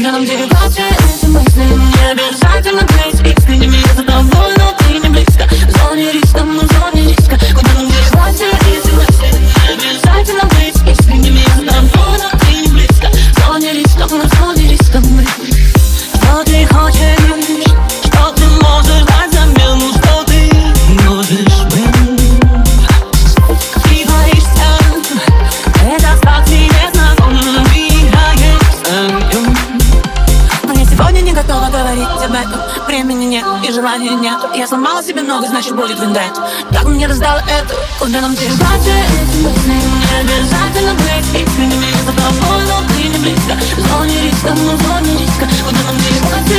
Нужно нам девятаться, эти мысли Не обязательно быть иксными Я за тобой, но ты не близко В зоне риска, мы в зоне риска Куда нам деваться, нет и желания нет Я сломала себе много, значит будет виндет Так мне раздало это? куда нам ты? Обязательно быть искренними За тобой, но ты не близко В зоне риска, но в зоне риска Куда нам ты?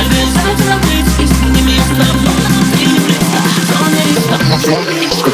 Обязательно быть искренними За тобой, но ты не близко В зоне риска, но в зоне риска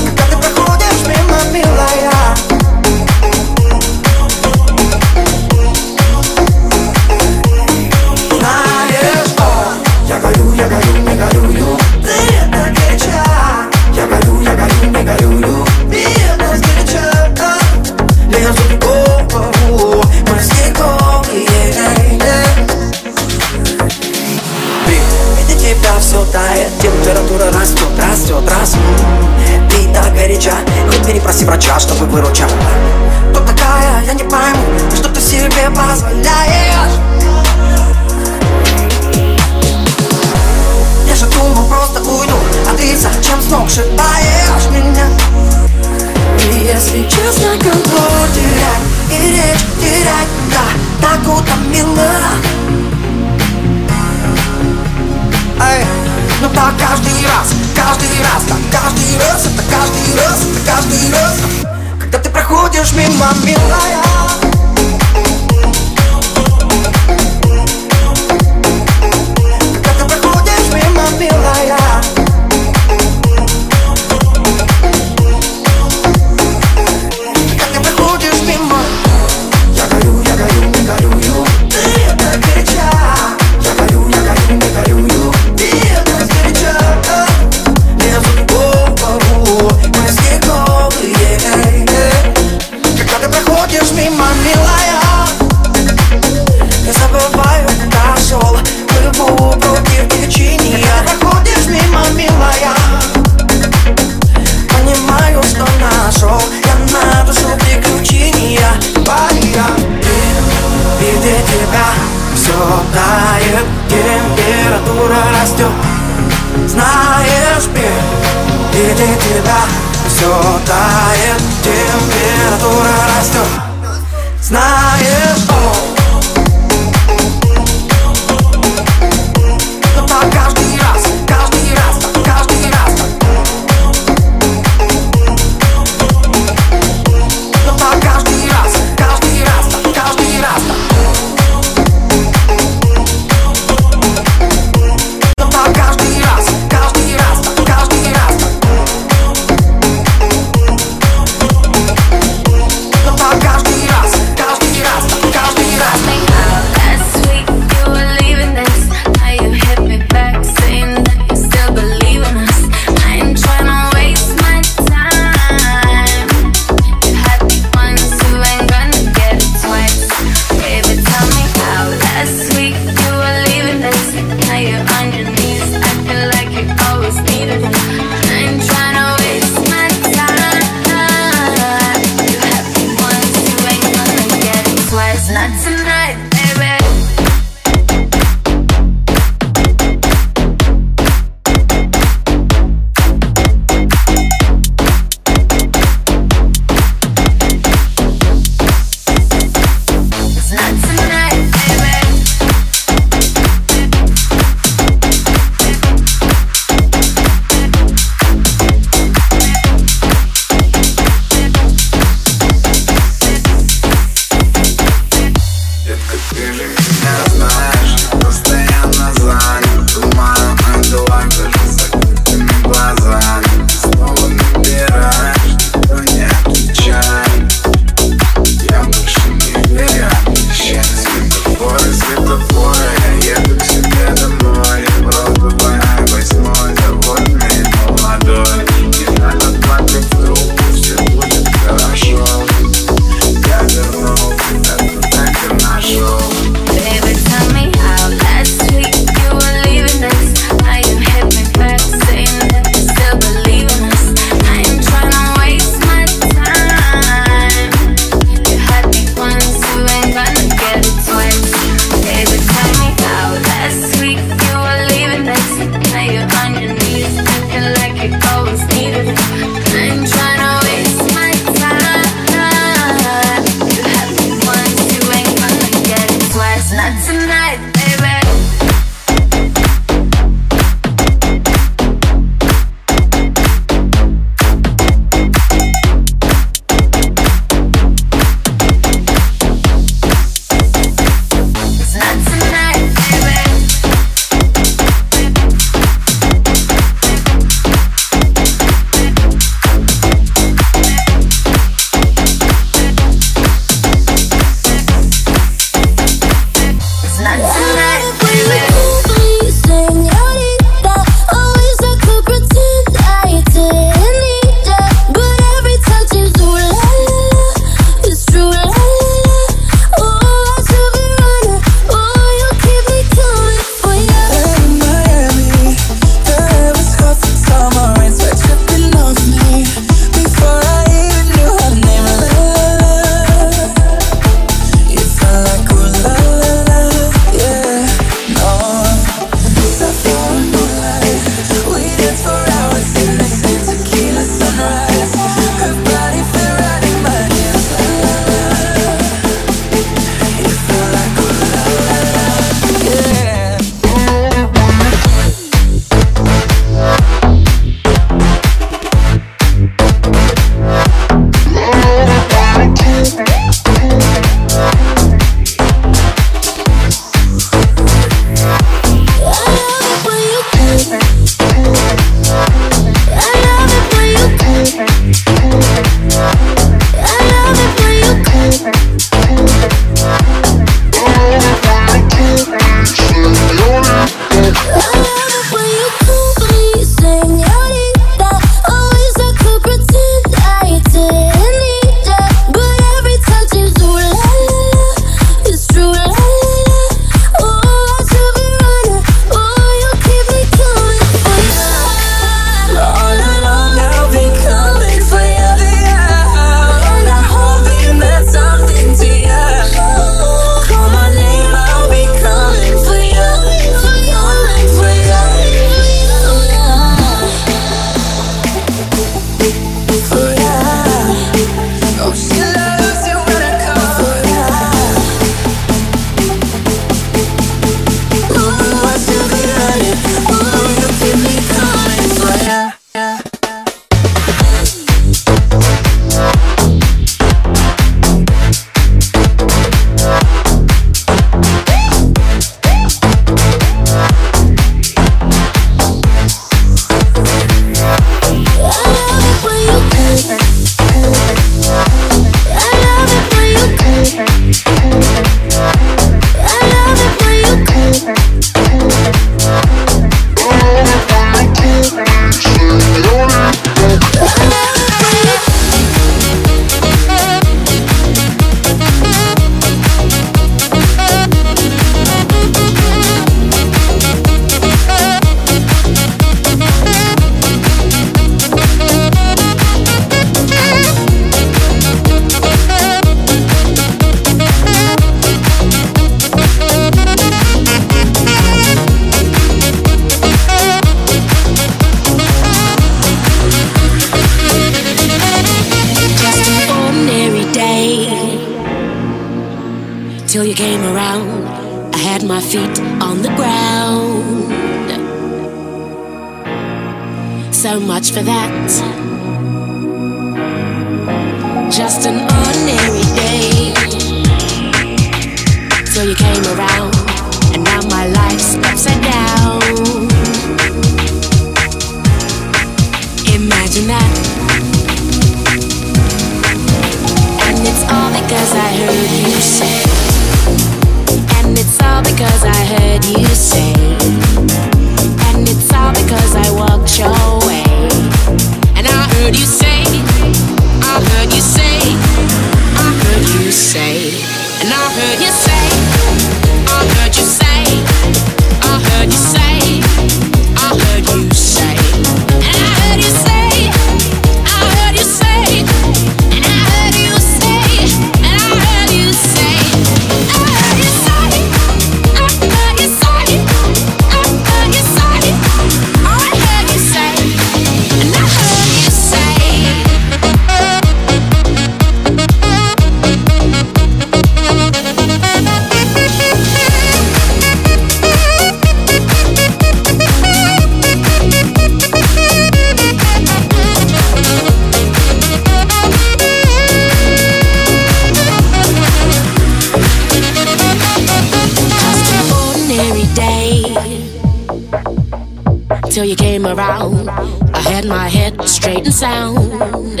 sound.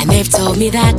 And they've told me that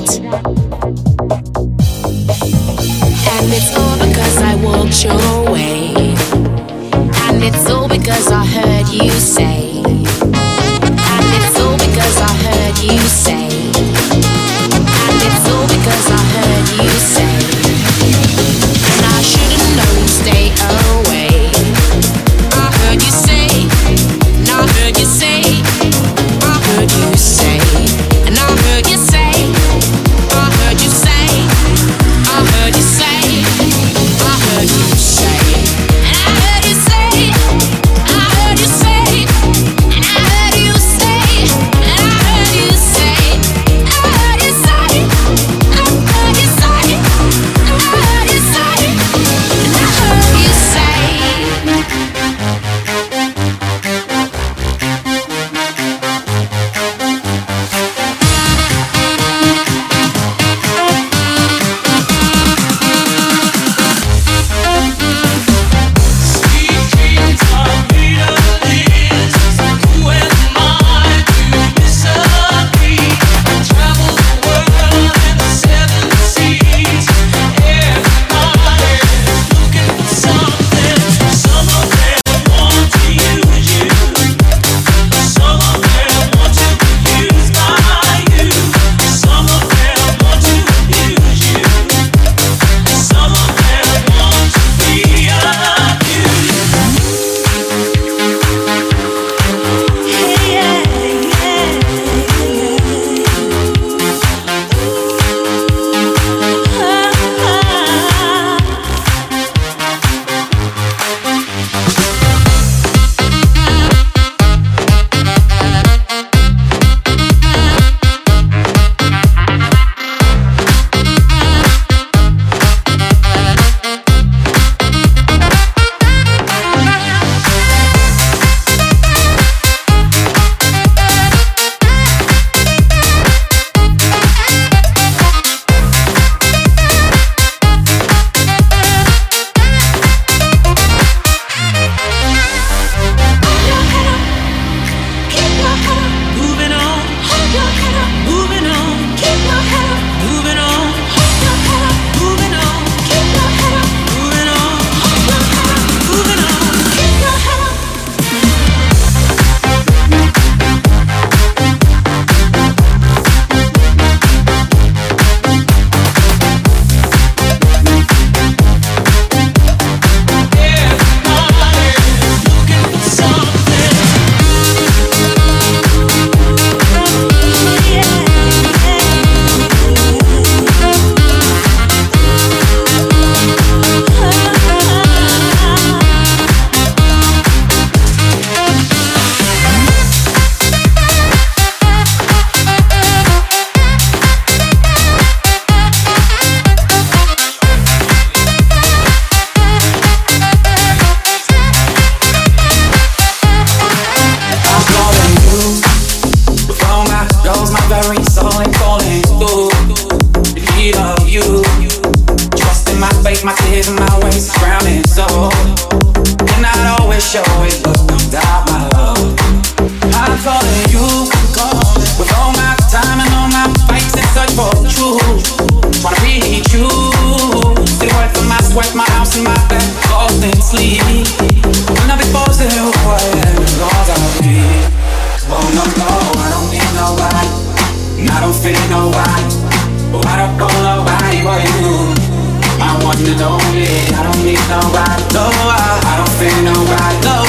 show it, but I'm my love. I'm calling you, calling. with all my time and all my fights and search for the truth. Trying to reach you, still work for my sweat, my house and my bed, lost in sleep. When I be forced to who I am, as long as be. Oh no no, I don't need nobody, and I don't feel nobody. Why I don't want nobody but you. I'm lonely. I don't need nobody, no. I, I don't feel nobody, no.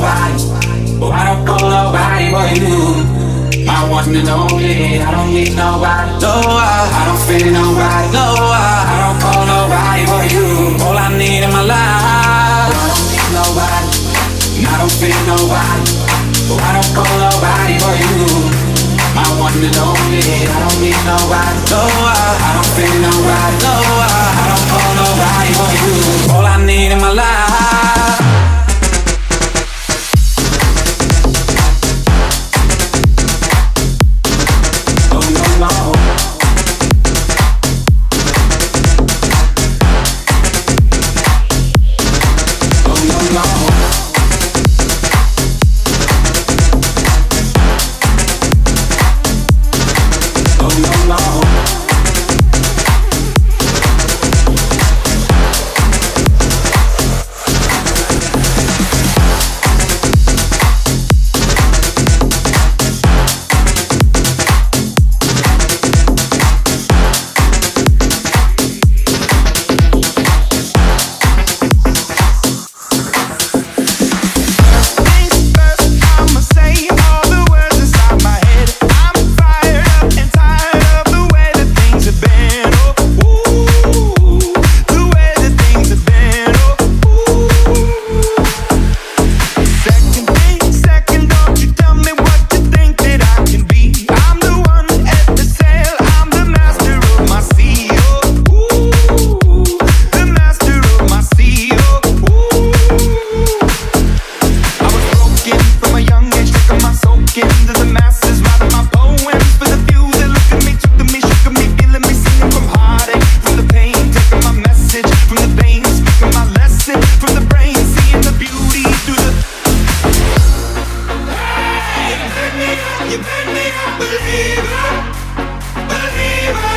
nobody. But I don't call nobody but you. I want to know it. I don't need nobody. No, I, I don't feel nobody. No, I, I don't call nobody but you. All I need in my life, I don't need nobody. I don't feel nobody. But I don't call nobody but you. I want to know it. I don't need nobody. No, I, I don't feel nobody. No, I, I don't call nobody but you. All I need in my life. Believer,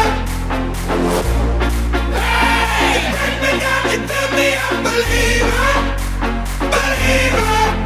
believer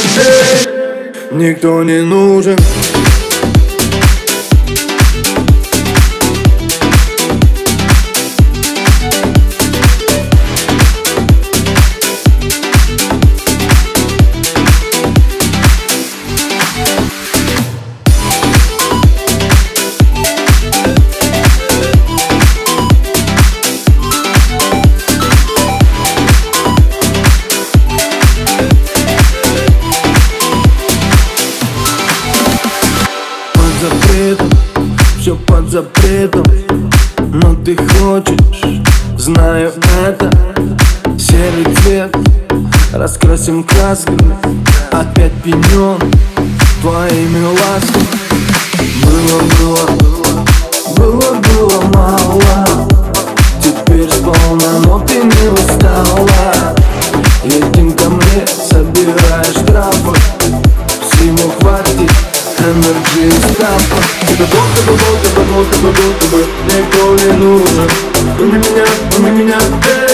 Hey. ясным Опять пенен твоими ласками Было, было, было, было мало Теперь сполна, но ты не устала Едем ко мне, собираешь травы Всему хватит энергии стапа Это долго, долго, долго, долго, долго, долго Никто не нужен Пойми меня, пойми меня, эй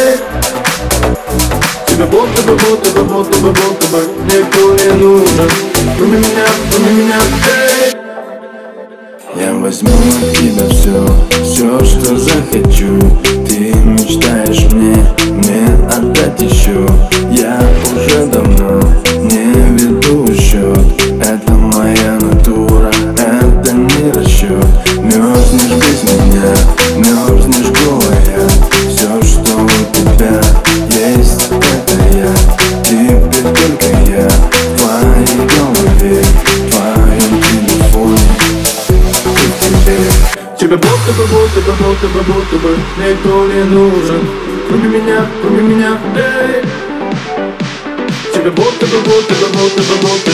да будто бы, будто бы, будто бы, будто бы Никто не нужен Кроме меня, помни меня, эй Я возьму от тебя все, все, что захочу Eu the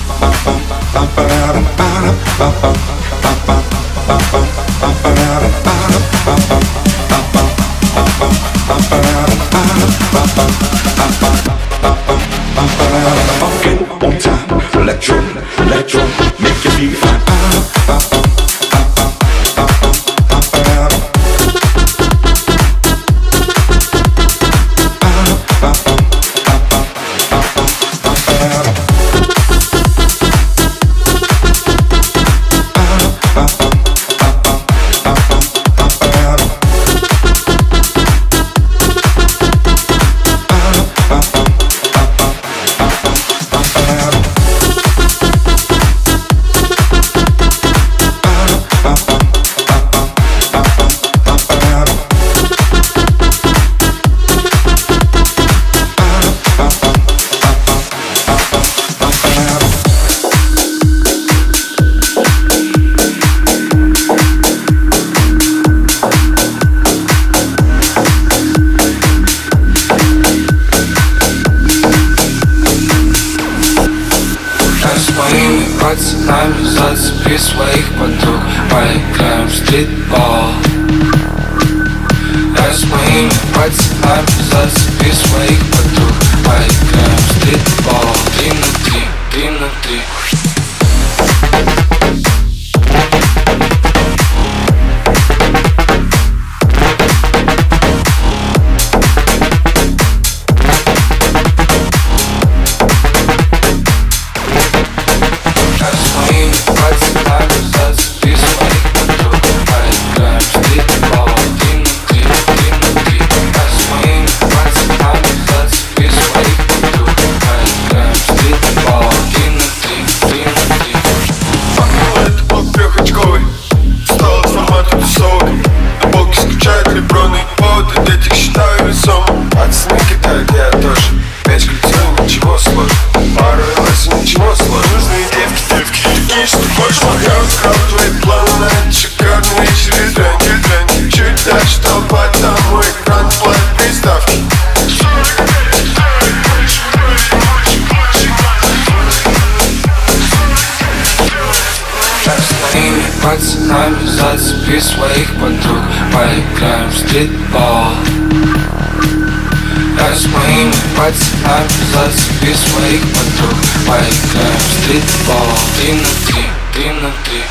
This way man drückt bei kleinem Streetball Als Main Platz ein Besatz This way man drückt bei kleinem Streetball Dynastie,